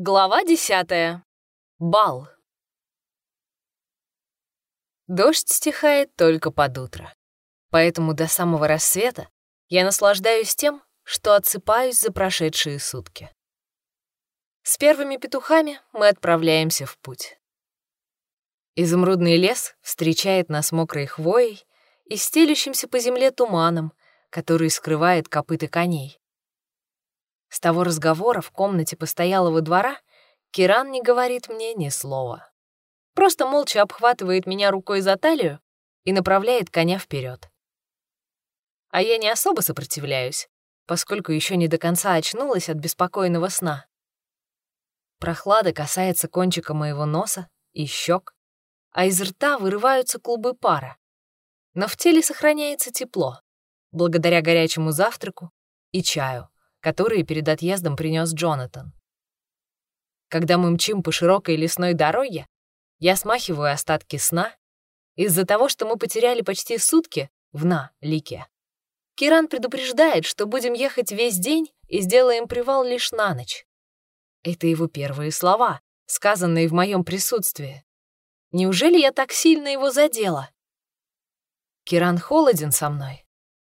Глава десятая. Бал. Дождь стихает только под утро. Поэтому до самого рассвета я наслаждаюсь тем, что отсыпаюсь за прошедшие сутки. С первыми петухами мы отправляемся в путь. Изумрудный лес встречает нас мокрой хвоей и стелющимся по земле туманом, который скрывает копыты коней. С того разговора в комнате постоялого двора Киран не говорит мне ни слова. Просто молча обхватывает меня рукой за талию и направляет коня вперед. А я не особо сопротивляюсь, поскольку еще не до конца очнулась от беспокойного сна. Прохлада касается кончика моего носа и щек, а из рта вырываются клубы пара. Но в теле сохраняется тепло, благодаря горячему завтраку и чаю, которые перед отъездом принес Джонатан. Когда мы мчим по широкой лесной дороге, я смахиваю остатки сна из-за того, что мы потеряли почти сутки в На-Лике. Киран предупреждает, что будем ехать весь день и сделаем привал лишь на ночь. Это его первые слова, сказанные в моем присутствии. Неужели я так сильно его задела? Киран холоден со мной,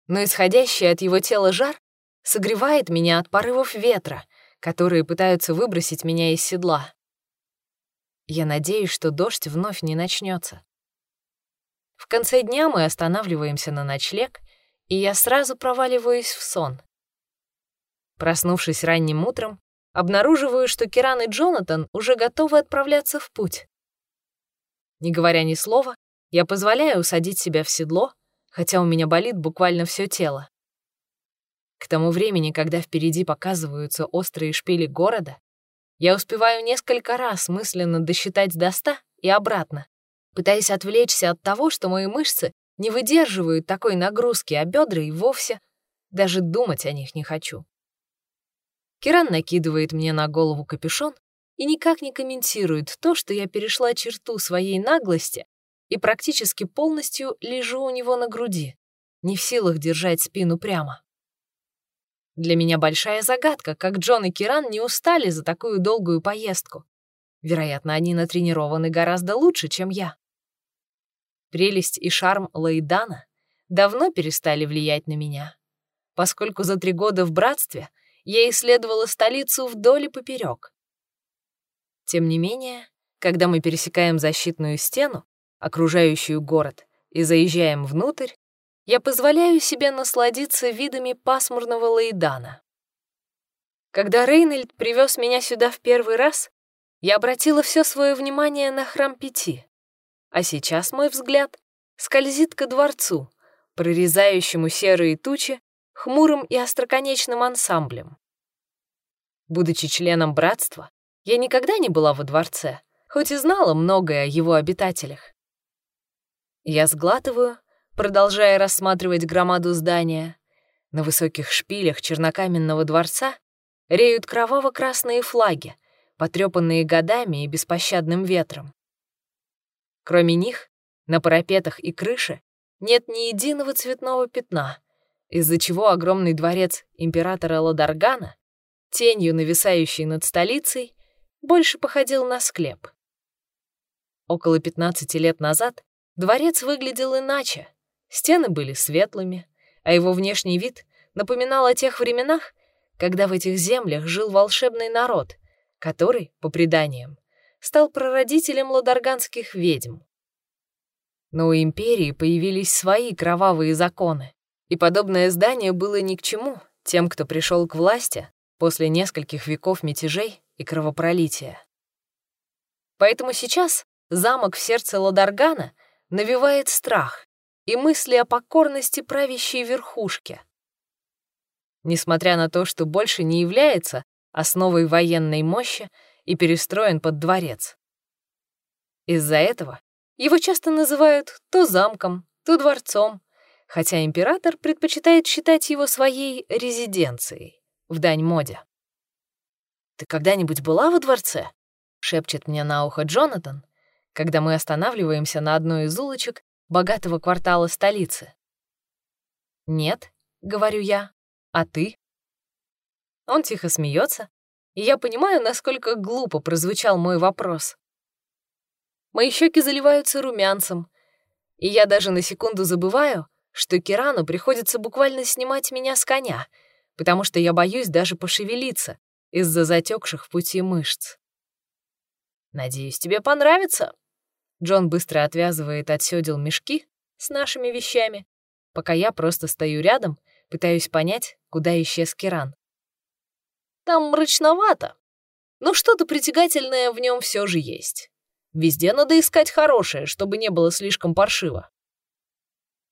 но исходящий от его тела жар согревает меня от порывов ветра, которые пытаются выбросить меня из седла. Я надеюсь, что дождь вновь не начнется. В конце дня мы останавливаемся на ночлег, и я сразу проваливаюсь в сон. Проснувшись ранним утром, обнаруживаю, что Киран и Джонатан уже готовы отправляться в путь. Не говоря ни слова, я позволяю усадить себя в седло, хотя у меня болит буквально все тело. К тому времени, когда впереди показываются острые шпили города, я успеваю несколько раз мысленно досчитать до ста и обратно, пытаясь отвлечься от того, что мои мышцы не выдерживают такой нагрузки, а бедра и вовсе даже думать о них не хочу. Киран накидывает мне на голову капюшон и никак не комментирует то, что я перешла черту своей наглости и практически полностью лежу у него на груди, не в силах держать спину прямо. Для меня большая загадка, как Джон и Киран не устали за такую долгую поездку. Вероятно, они натренированы гораздо лучше, чем я. Прелесть и шарм Лейдана давно перестали влиять на меня, поскольку за три года в братстве я исследовала столицу вдоль и поперек. Тем не менее, когда мы пересекаем защитную стену, окружающую город, и заезжаем внутрь, я позволяю себе насладиться видами пасмурного Лейдана. Когда Рейнольд привез меня сюда в первый раз, я обратила все свое внимание на храм Пяти, а сейчас мой взгляд скользит ко дворцу, прорезающему серые тучи хмурым и остроконечным ансамблем. Будучи членом братства, я никогда не была во дворце, хоть и знала многое о его обитателях. Я сглатываю продолжая рассматривать громаду здания. На высоких шпилях чернокаменного дворца реют кроваво-красные флаги, потрепанные годами и беспощадным ветром. Кроме них, на парапетах и крыше нет ни единого цветного пятна, из-за чего огромный дворец императора Ладаргана, тенью нависающий над столицей, больше походил на склеп. Около 15 лет назад дворец выглядел иначе, Стены были светлыми, а его внешний вид напоминал о тех временах, когда в этих землях жил волшебный народ, который, по преданиям, стал прародителем ладарганских ведьм. Но у империи появились свои кровавые законы, и подобное здание было ни к чему тем, кто пришел к власти после нескольких веков мятежей и кровопролития. Поэтому сейчас замок в сердце Ладаргана навевает страх, и мысли о покорности правящей верхушки. Несмотря на то, что больше не является основой военной мощи и перестроен под дворец. Из-за этого его часто называют то замком, то дворцом, хотя император предпочитает считать его своей резиденцией, в дань моде. «Ты когда-нибудь была во дворце?» — шепчет мне на ухо Джонатан, когда мы останавливаемся на одной из улочек богатого квартала столицы. «Нет», — говорю я, — «а ты?» Он тихо смеется, и я понимаю, насколько глупо прозвучал мой вопрос. Мои щеки заливаются румянцем, и я даже на секунду забываю, что Кирану приходится буквально снимать меня с коня, потому что я боюсь даже пошевелиться из-за затекших в пути мышц. «Надеюсь, тебе понравится». Джон быстро отвязывает от сёдел мешки с нашими вещами, пока я просто стою рядом, пытаюсь понять, куда исчез Киран. Там мрачновато, но что-то притягательное в нем все же есть. Везде надо искать хорошее, чтобы не было слишком паршиво.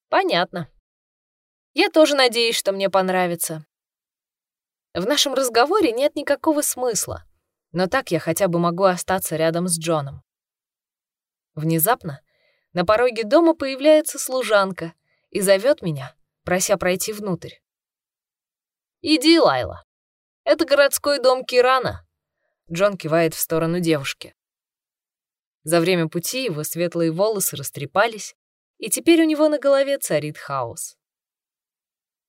Понятно. Я тоже надеюсь, что мне понравится. В нашем разговоре нет никакого смысла, но так я хотя бы могу остаться рядом с Джоном. Внезапно на пороге дома появляется служанка и зовет меня, прося пройти внутрь. «Иди, Лайла. Это городской дом Кирана», — Джон кивает в сторону девушки. За время пути его светлые волосы растрепались, и теперь у него на голове царит хаос.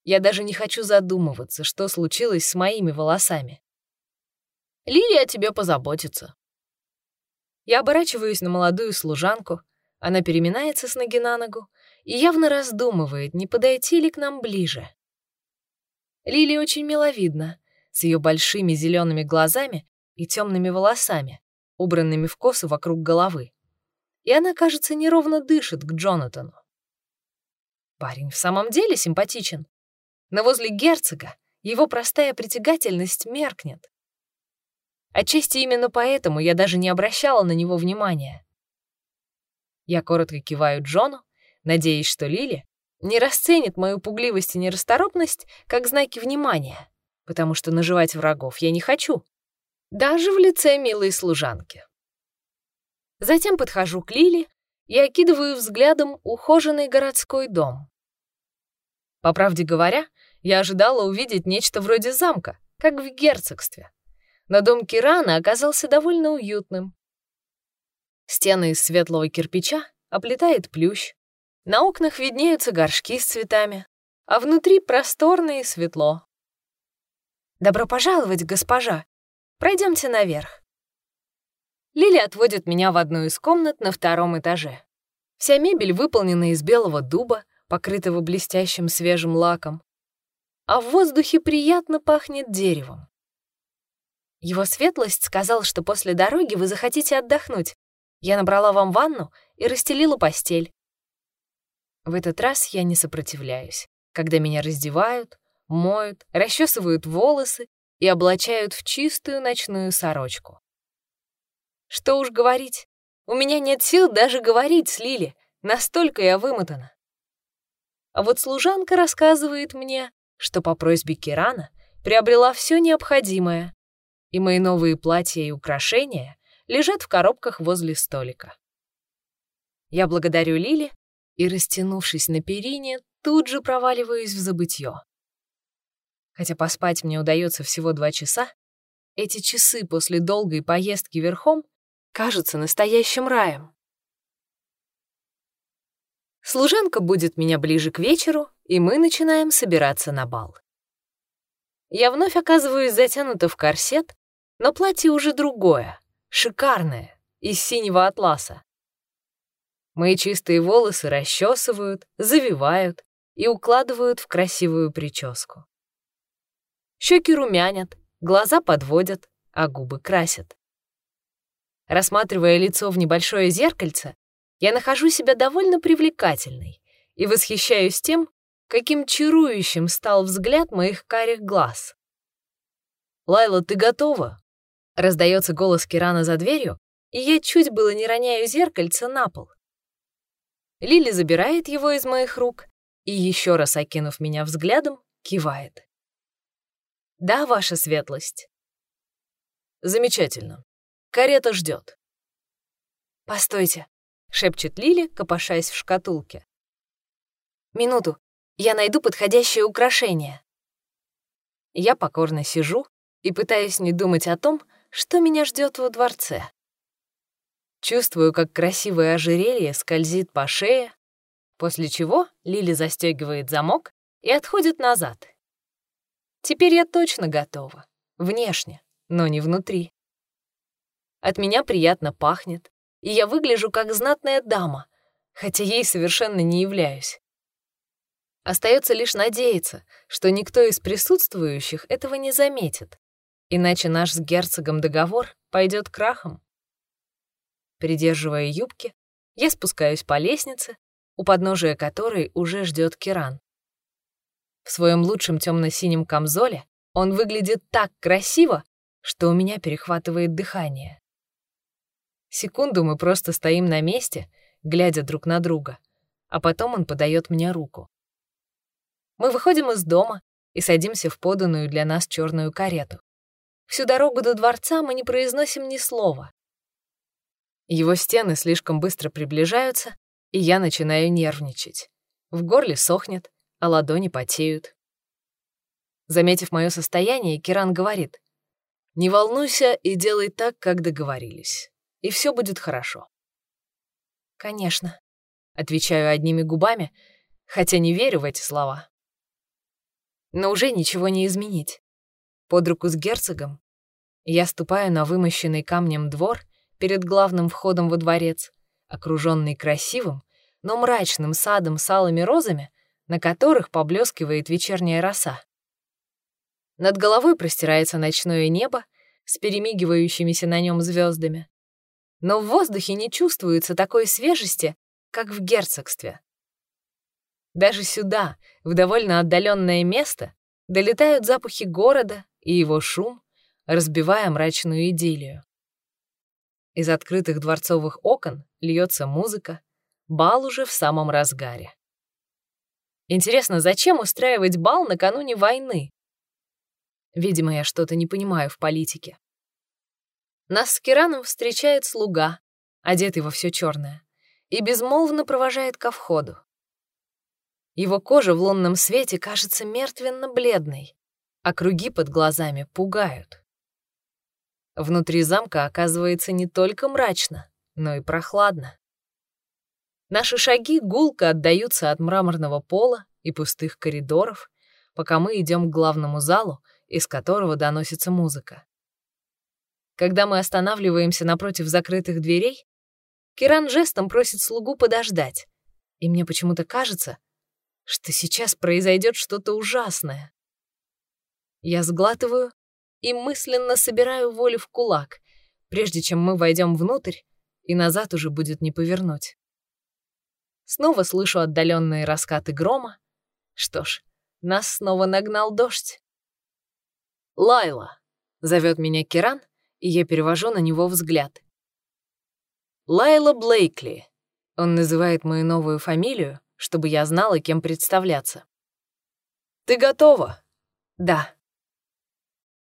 Я даже не хочу задумываться, что случилось с моими волосами. Лилия тебе позаботится. Я оборачиваюсь на молодую служанку, она переминается с ноги на ногу и явно раздумывает, не подойти ли к нам ближе. Лилия очень миловидна, с ее большими зелеными глазами и темными волосами, убранными в косу вокруг головы. И она, кажется, неровно дышит к Джонатану. Парень в самом деле симпатичен, но возле герцога его простая притягательность меркнет. Отчасти именно поэтому я даже не обращала на него внимания. Я коротко киваю Джону, надеясь, что Лили не расценит мою пугливость и нерасторопность как знаки внимания, потому что наживать врагов я не хочу, даже в лице милой служанки. Затем подхожу к Лили и окидываю взглядом ухоженный городской дом. По правде говоря, я ожидала увидеть нечто вроде замка, как в герцогстве. Но дом Кирана оказался довольно уютным. Стены из светлого кирпича оплетает плющ. На окнах виднеются горшки с цветами, а внутри просторно и светло. «Добро пожаловать, госпожа! Пройдемте наверх». Лили отводит меня в одну из комнат на втором этаже. Вся мебель выполнена из белого дуба, покрытого блестящим свежим лаком а в воздухе приятно пахнет деревом. Его светлость сказал, что после дороги вы захотите отдохнуть. Я набрала вам ванну и расстелила постель. В этот раз я не сопротивляюсь, когда меня раздевают, моют, расчесывают волосы и облачают в чистую ночную сорочку. Что уж говорить, у меня нет сил даже говорить с Лили, настолько я вымотана. А вот служанка рассказывает мне, что по просьбе Кирана приобрела все необходимое, и мои новые платья и украшения лежат в коробках возле столика. Я благодарю Лили и, растянувшись на перине, тут же проваливаюсь в забытье. Хотя поспать мне удается всего два часа, эти часы после долгой поездки верхом кажутся настоящим раем. Служанка будет меня ближе к вечеру, и мы начинаем собираться на бал. Я вновь оказываюсь затянута в корсет, но платье уже другое, шикарное, из синего атласа. Мои чистые волосы расчесывают, завивают и укладывают в красивую прическу. Щеки румянят, глаза подводят, а губы красят. Рассматривая лицо в небольшое зеркальце, я нахожу себя довольно привлекательной и восхищаюсь тем, каким чарующим стал взгляд моих карих глаз. «Лайла, ты готова?» — раздается голос Кирана за дверью, и я чуть было не роняю зеркальце на пол. Лили забирает его из моих рук и, еще раз окинув меня взглядом, кивает. «Да, ваша светлость». «Замечательно. Карета ждет. «Постойте», — шепчет Лили, копошаясь в шкатулке. «Минуту, я найду подходящее украшение. Я покорно сижу и пытаюсь не думать о том, что меня ждет во дворце. Чувствую, как красивое ожерелье скользит по шее, после чего Лили застегивает замок и отходит назад. Теперь я точно готова. Внешне, но не внутри. От меня приятно пахнет, и я выгляжу как знатная дама, хотя ей совершенно не являюсь. Остается лишь надеяться, что никто из присутствующих этого не заметит, иначе наш с герцогом договор пойдет крахом. Придерживая юбки, я спускаюсь по лестнице, у подножия которой уже ждет Киран. В своем лучшем темно-синем камзоле он выглядит так красиво, что у меня перехватывает дыхание. Секунду мы просто стоим на месте, глядя друг на друга, а потом он подает мне руку. Мы выходим из дома и садимся в поданную для нас черную карету. Всю дорогу до дворца мы не произносим ни слова. Его стены слишком быстро приближаются, и я начинаю нервничать. В горле сохнет, а ладони потеют. Заметив мое состояние, Киран говорит, «Не волнуйся и делай так, как договорились, и все будет хорошо». «Конечно», — отвечаю одними губами, хотя не верю в эти слова. Но уже ничего не изменить. Под руку с герцогом я ступаю на вымощенный камнем двор перед главным входом во дворец, окруженный красивым, но мрачным садом с алыми розами, на которых поблескивает вечерняя роса. Над головой простирается ночное небо с перемигивающимися на нем звездами. Но в воздухе не чувствуется такой свежести, как в герцогстве. Даже сюда, в довольно отдаленное место, долетают запахи города и его шум, разбивая мрачную идиллию. Из открытых дворцовых окон льется музыка, бал уже в самом разгаре. Интересно, зачем устраивать бал накануне войны? Видимо, я что-то не понимаю в политике. Нас с Кираном встречает слуга, одетый во все черное, и безмолвно провожает ко входу. Его кожа в лунном свете кажется мертвенно-бледной, а круги под глазами пугают. Внутри замка оказывается не только мрачно, но и прохладно. Наши шаги гулко отдаются от мраморного пола и пустых коридоров, пока мы идем к главному залу, из которого доносится музыка. Когда мы останавливаемся напротив закрытых дверей, Киран жестом просит слугу подождать, и мне почему-то кажется, что сейчас произойдет что-то ужасное. Я сглатываю и мысленно собираю волю в кулак, прежде чем мы войдем внутрь, и назад уже будет не повернуть. Снова слышу отдаленные раскаты грома. Что ж, нас снова нагнал дождь. «Лайла!» — зовет меня Киран, и я перевожу на него взгляд. «Лайла Блейкли!» Он называет мою новую фамилию, чтобы я знала, кем представляться. «Ты готова?» «Да».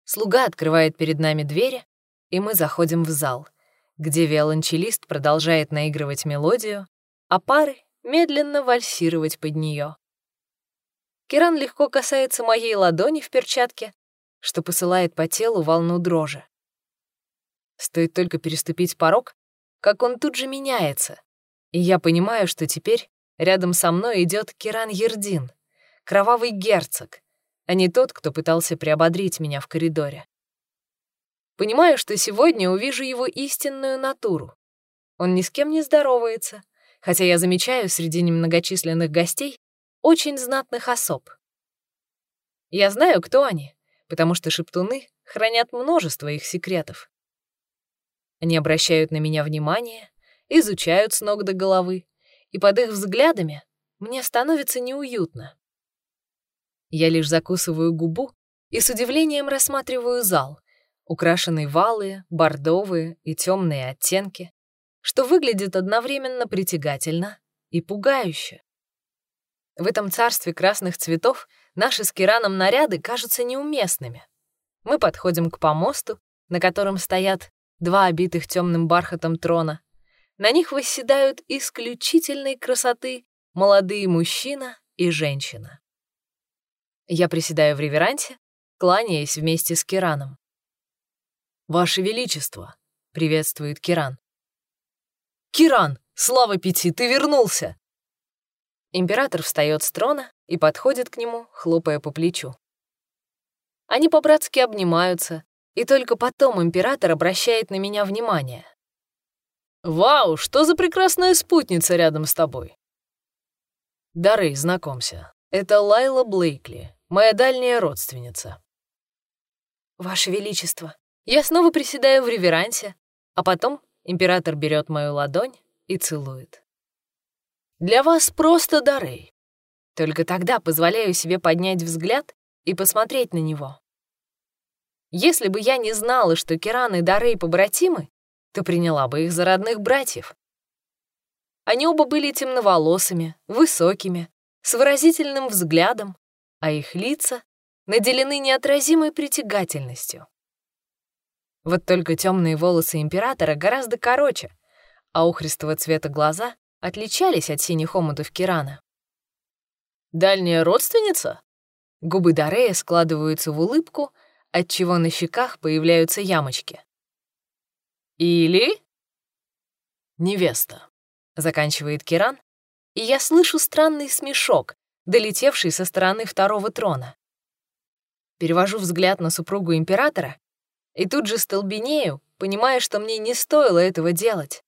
Слуга открывает перед нами двери, и мы заходим в зал, где виолончелист продолжает наигрывать мелодию, а пары медленно вальсировать под нее. Киран легко касается моей ладони в перчатке, что посылает по телу волну дрожи. Стоит только переступить порог, как он тут же меняется, и я понимаю, что теперь рядом со мной идет Киран Ердин, кровавый герцог, а не тот, кто пытался приободрить меня в коридоре. Понимаю, что сегодня увижу его истинную натуру. Он ни с кем не здоровается, хотя я замечаю среди немногочисленных гостей очень знатных особ. Я знаю, кто они, потому что шептуны хранят множество их секретов. Они обращают на меня внимание, изучают с ног до головы, и под их взглядами мне становится неуютно. Я лишь закусываю губу и с удивлением рассматриваю зал, украшенный валые, бордовые и темные оттенки, что выглядит одновременно притягательно и пугающе. В этом царстве красных цветов наши с Кираном наряды кажутся неуместными. Мы подходим к помосту, на котором стоят два обитых темным бархатом трона. На них восседают исключительной красоты молодые мужчина и женщина. Я приседаю в реверанте, кланяясь вместе с Кираном. «Ваше Величество!» — приветствует Киран. «Киран, слава пяти, ты вернулся!» Император встает с трона и подходит к нему, хлопая по плечу. Они по-братски обнимаются, и только потом император обращает на меня внимание. «Вау, что за прекрасная спутница рядом с тобой!» «Дарей, знакомься, это Лайла Блейкли, моя дальняя родственница». «Ваше Величество, я снова приседаю в реверансе, а потом император берет мою ладонь и целует. Для вас просто Дарей. Только тогда позволяю себе поднять взгляд и посмотреть на него. Если бы я не знала, что Киран и Дарей побратимы, то приняла бы их за родных братьев. Они оба были темноволосыми, высокими, с выразительным взглядом, а их лица наделены неотразимой притягательностью. Вот только темные волосы императора гораздо короче, а ухристого цвета глаза отличались от синих омутов Кирана. «Дальняя родственница?» Губы Дарея складываются в улыбку, отчего на щеках появляются ямочки. «Или...» «Невеста», — заканчивает Киран, и я слышу странный смешок, долетевший со стороны второго трона. Перевожу взгляд на супругу императора и тут же столбенею, понимая, что мне не стоило этого делать.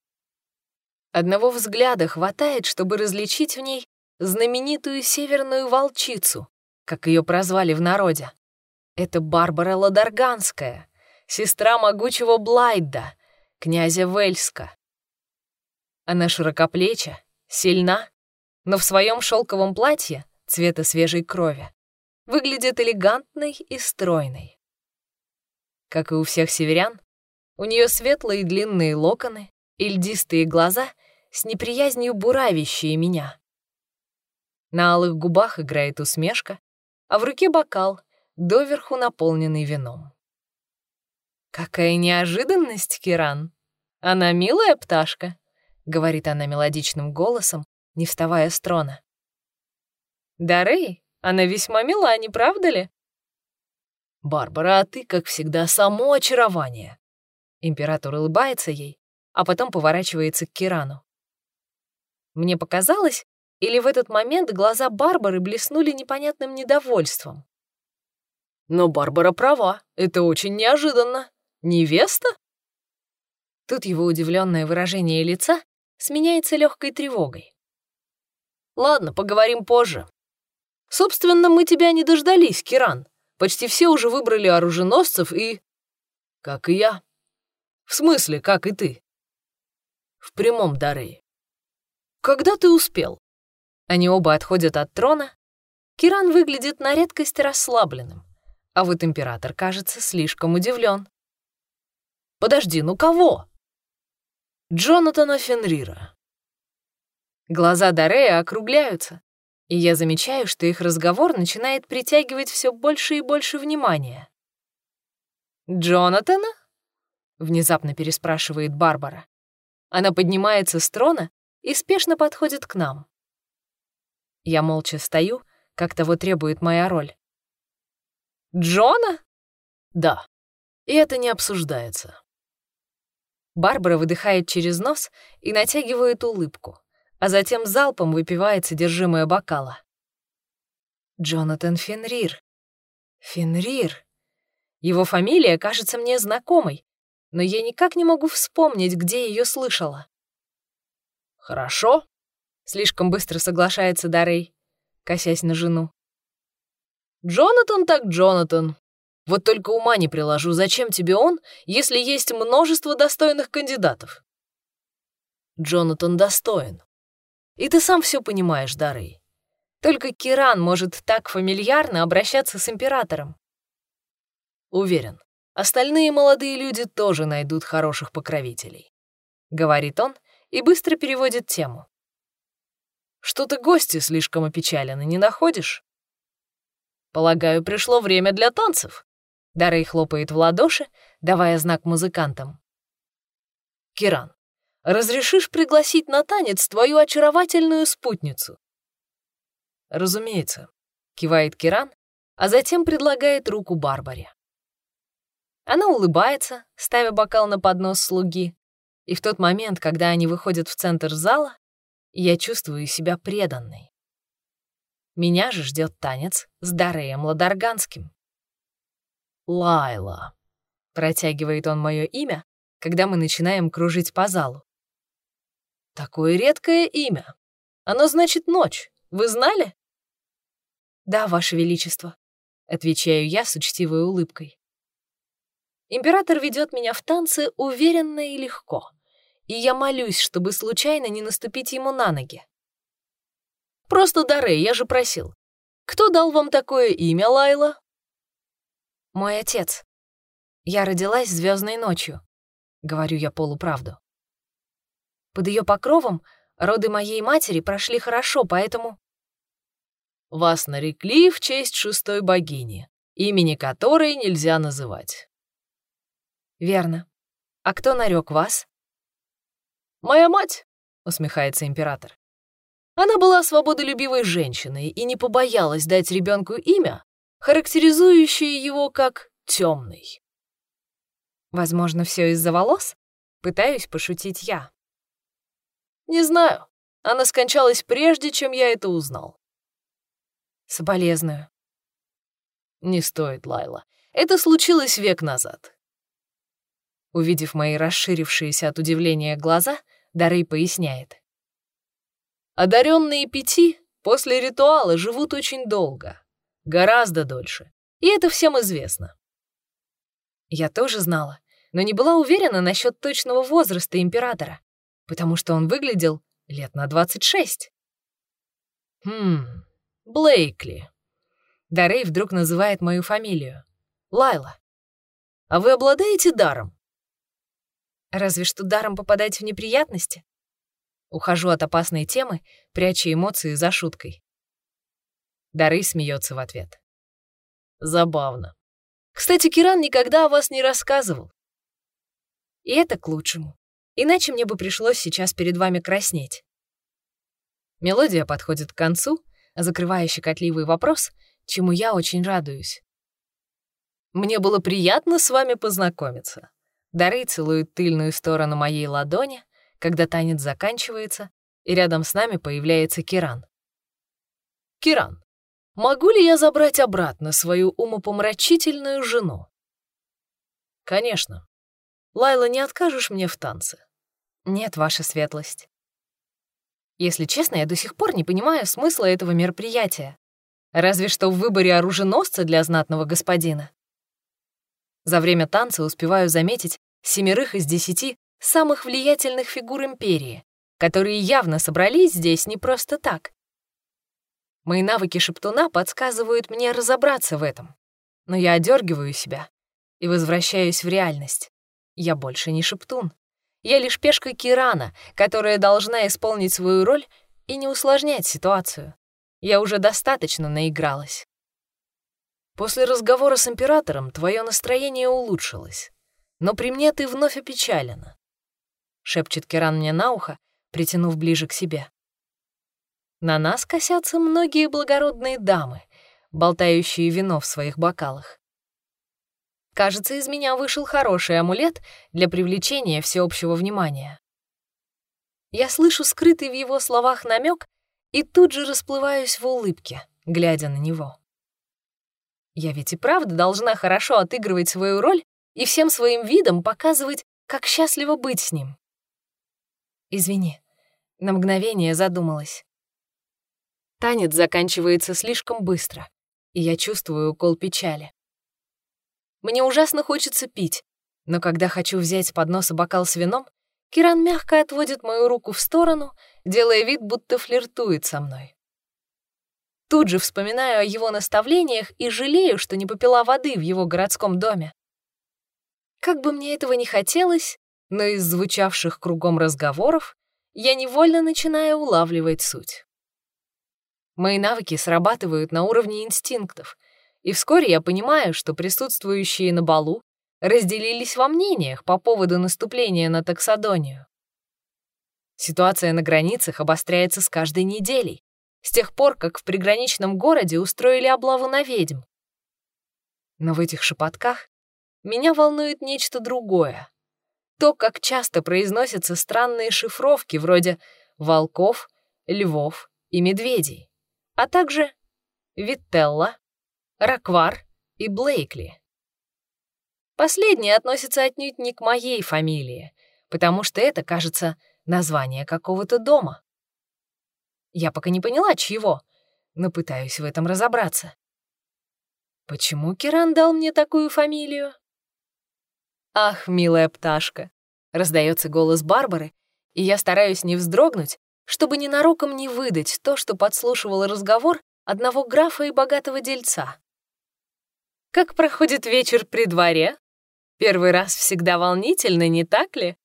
Одного взгляда хватает, чтобы различить в ней знаменитую северную волчицу, как ее прозвали в народе. Это Барбара Ладарганская, сестра могучего Блайда, князя Вельска. Она широкоплеча, сильна, но в своем шелковом платье цвета свежей крови выглядит элегантной и стройной. Как и у всех северян, у нее светлые длинные локоны и льдистые глаза с неприязнью буравящие меня. На алых губах играет усмешка, а в руке бокал, доверху наполненный вином. «Какая неожиданность, Киран! Она милая пташка», — говорит она мелодичным голосом, не вставая с трона. «Дарей, она весьма мила, не правда ли?» «Барбара, а ты, как всегда, само очарование!» Император улыбается ей, а потом поворачивается к Кирану. Мне показалось, или в этот момент глаза Барбары блеснули непонятным недовольством. Но Барбара права, это очень неожиданно. Невеста? Тут его удивленное выражение лица сменяется легкой тревогой. Ладно, поговорим позже. Собственно, мы тебя не дождались, Киран. Почти все уже выбрали оруженосцев и... Как и я. В смысле, как и ты? В прямом, Дарей. Когда ты успел? Они оба отходят от трона. Киран выглядит на редкость расслабленным, а вот император кажется слишком удивлен. Подожди, ну кого? Джонатана Фенрира. Глаза Дарея округляются, и я замечаю, что их разговор начинает притягивать все больше и больше внимания. «Джонатана?» — внезапно переспрашивает Барбара. Она поднимается с трона и спешно подходит к нам. Я молча стою, как того требует моя роль. «Джона?» «Да, и это не обсуждается». Барбара выдыхает через нос и натягивает улыбку а затем залпом выпивает содержимое бокала. Джонатан Фенрир. Фенрир. Его фамилия кажется мне знакомой, но я никак не могу вспомнить, где ее слышала. «Хорошо», — слишком быстро соглашается Дарей, косясь на жену. «Джонатан так Джонатан. Вот только ума не приложу, зачем тебе он, если есть множество достойных кандидатов?» Джонатан достоин. И ты сам все понимаешь, Дарей. Только Киран может так фамильярно обращаться с императором. Уверен, остальные молодые люди тоже найдут хороших покровителей. Говорит он и быстро переводит тему. Что-то гости слишком опечалены, не находишь? Полагаю, пришло время для танцев. Дарей хлопает в ладоши, давая знак музыкантам. Киран, разрешишь пригласить на танец твою очаровательную спутницу?» «Разумеется», — кивает Киран, а затем предлагает руку Барбаре. Она улыбается, ставя бокал на поднос слуги, и в тот момент, когда они выходят в центр зала, я чувствую себя преданной. Меня же ждет танец с Дареем Ладарганским. «Лайла», — Протягивает он мое имя, когда мы начинаем кружить по залу. Такое редкое имя. Оно значит ночь. Вы знали? Да, Ваше Величество, отвечаю я с учтивой улыбкой. Император ведет меня в танцы уверенно и легко, и я молюсь, чтобы случайно не наступить ему на ноги. Просто Дарей, я же просил. Кто дал вам такое имя, Лайла? Мой отец. Я родилась звездной ночью. Говорю я полуправду. Под ее покровом роды моей матери прошли хорошо, поэтому... Вас нарекли в честь шестой богини, имени которой нельзя называть. Верно. А кто нарек вас? Моя мать, усмехается император. Она была свободолюбивой женщиной и не побоялась дать ребенку имя, характеризующее его как темный. Возможно, все из-за волос? Пытаюсь пошутить я. Не знаю. Она скончалась прежде, чем я это узнал. Соболезную. Не стоит, Лайла. Это случилось век назад. Увидев мои расширившиеся от удивления глаза, Дарей поясняет. Одаренные пяти после ритуала живут очень долго, гораздо дольше, и это всем известно. Я тоже знала, но не была уверена насчет точного возраста императора, потому что он выглядел лет на 26. Хм, Блейкли. Дарей вдруг называет мою фамилию. Лайла. А вы обладаете даром? Разве что даром попадать в неприятности. Ухожу от опасной темы, пряча эмоции за шуткой. Дары смеется в ответ. Забавно. Кстати, Киран никогда о вас не рассказывал. И это к лучшему. Иначе мне бы пришлось сейчас перед вами краснеть. Мелодия подходит к концу, закрывая щекотливый вопрос, чему я очень радуюсь. Мне было приятно с вами познакомиться. Дары целуют тыльную сторону моей ладони, когда танец заканчивается, и рядом с нами появляется Киран. «Киран, могу ли я забрать обратно свою умопомрачительную жену?» «Конечно. Лайла, не откажешь мне в танце?» «Нет, ваша светлость». Если честно, я до сих пор не понимаю смысла этого мероприятия. Разве что в выборе оруженосца для знатного господина. За время танца успеваю заметить семерых из десяти самых влиятельных фигур империи, которые явно собрались здесь не просто так. Мои навыки шептуна подсказывают мне разобраться в этом, но я одергиваю себя и возвращаюсь в реальность. Я больше не шептун. Я лишь пешка Кирана, которая должна исполнить свою роль и не усложнять ситуацию. Я уже достаточно наигралась. После разговора с императором твое настроение улучшилось, но при мне ты вновь опечалена шепчет Керан мне на ухо, притянув ближе к себе. На нас косятся многие благородные дамы, болтающие вино в своих бокалах. Кажется, из меня вышел хороший амулет для привлечения всеобщего внимания. Я слышу скрытый в его словах намек и тут же расплываюсь в улыбке, глядя на него. Я ведь и правда должна хорошо отыгрывать свою роль и всем своим видом показывать, как счастливо быть с ним. Извини, на мгновение задумалась. Танец заканчивается слишком быстро, и я чувствую укол печали. Мне ужасно хочется пить, но когда хочу взять с подноса бокал с вином, Киран мягко отводит мою руку в сторону, делая вид, будто флиртует со мной. Тут же вспоминаю о его наставлениях и жалею, что не попила воды в его городском доме. Как бы мне этого не хотелось, но из звучавших кругом разговоров я невольно начинаю улавливать суть. Мои навыки срабатывают на уровне инстинктов, и вскоре я понимаю, что присутствующие на балу разделились во мнениях по поводу наступления на таксодонию. Ситуация на границах обостряется с каждой неделей, с тех пор, как в приграничном городе устроили облаву на ведьм. Но в этих шепотках меня волнует нечто другое то, как часто произносятся странные шифровки вроде волков, львов и медведей, а также Вителла, Раквар и Блейкли. Последнее относится отнюдь не к моей фамилии, потому что это, кажется, название какого-то дома. Я пока не поняла, чьего, но пытаюсь в этом разобраться. Почему Киран дал мне такую фамилию? Ах, милая пташка, раздается голос Барбары, и я стараюсь не вздрогнуть, чтобы ненароком не выдать то, что подслушивал разговор одного графа и богатого дельца. Как проходит вечер при дворе? Первый раз всегда волнительно, не так ли?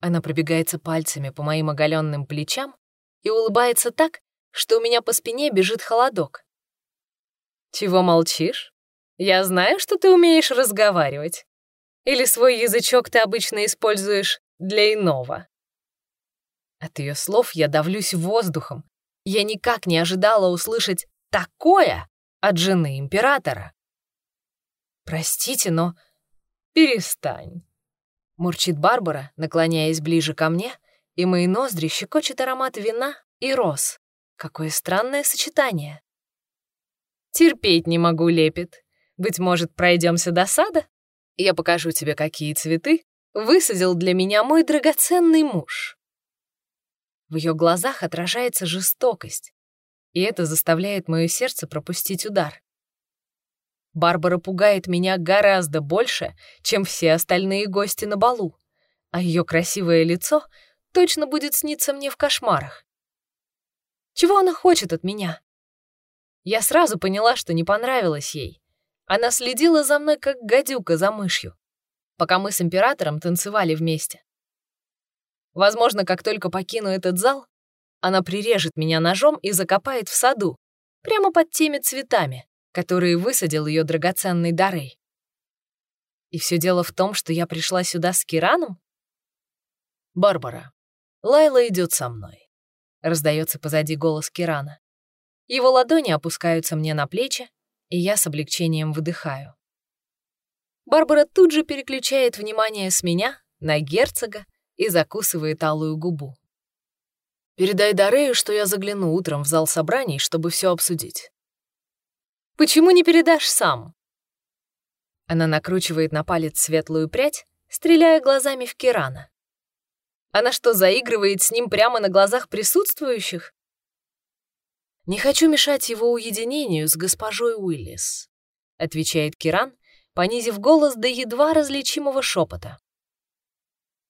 Она пробегается пальцами по моим оголенным плечам и улыбается так, что у меня по спине бежит холодок. Чего молчишь? Я знаю, что ты умеешь разговаривать. Или свой язычок ты обычно используешь для иного? От ее слов я давлюсь воздухом. Я никак не ожидала услышать такое от жены императора. «Простите, но...» «Перестань», — мурчит Барбара, наклоняясь ближе ко мне, и мои ноздри щекочет аромат вина и роз. Какое странное сочетание. Терпеть не могу, лепит. Быть может, пройдемся до сада? Я покажу тебе, какие цветы высадил для меня мой драгоценный муж. В ее глазах отражается жестокость, и это заставляет мое сердце пропустить удар. Барбара пугает меня гораздо больше, чем все остальные гости на балу, а ее красивое лицо точно будет сниться мне в кошмарах. Чего она хочет от меня? Я сразу поняла, что не понравилось ей. Она следила за мной, как гадюка за мышью, пока мы с императором танцевали вместе. Возможно, как только покину этот зал, она прирежет меня ножом и закопает в саду, прямо под теми цветами, которые высадил ее драгоценный Дарей. И все дело в том, что я пришла сюда с Кираном? «Барбара, Лайла идет со мной», — раздается позади голос Кирана. Его ладони опускаются мне на плечи, и я с облегчением выдыхаю. Барбара тут же переключает внимание с меня на герцога и закусывает алую губу. Передай Дарею, что я загляну утром в зал собраний, чтобы все обсудить. Почему не передашь сам? Она накручивает на палец светлую прядь, стреляя глазами в Кирана. Она что, заигрывает с ним прямо на глазах присутствующих? «Не хочу мешать его уединению с госпожой Уиллис», — отвечает Киран, понизив голос до едва различимого шепота.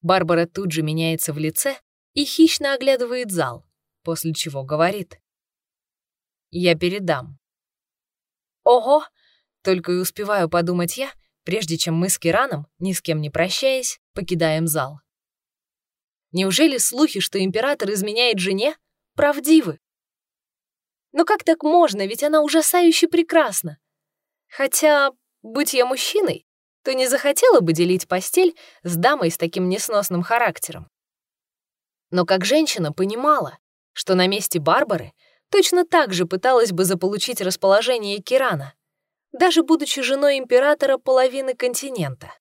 Барбара тут же меняется в лице и хищно оглядывает зал, после чего говорит. «Я передам». «Ого!» — только и успеваю подумать я, прежде чем мы с Кираном, ни с кем не прощаясь, покидаем зал. Неужели слухи, что император изменяет жене, правдивы? Но как так можно, ведь она ужасающе прекрасна. Хотя, будь я мужчиной, то не захотела бы делить постель с дамой с таким несносным характером но как женщина понимала, что на месте Барбары точно так же пыталась бы заполучить расположение Кирана, даже будучи женой императора половины континента.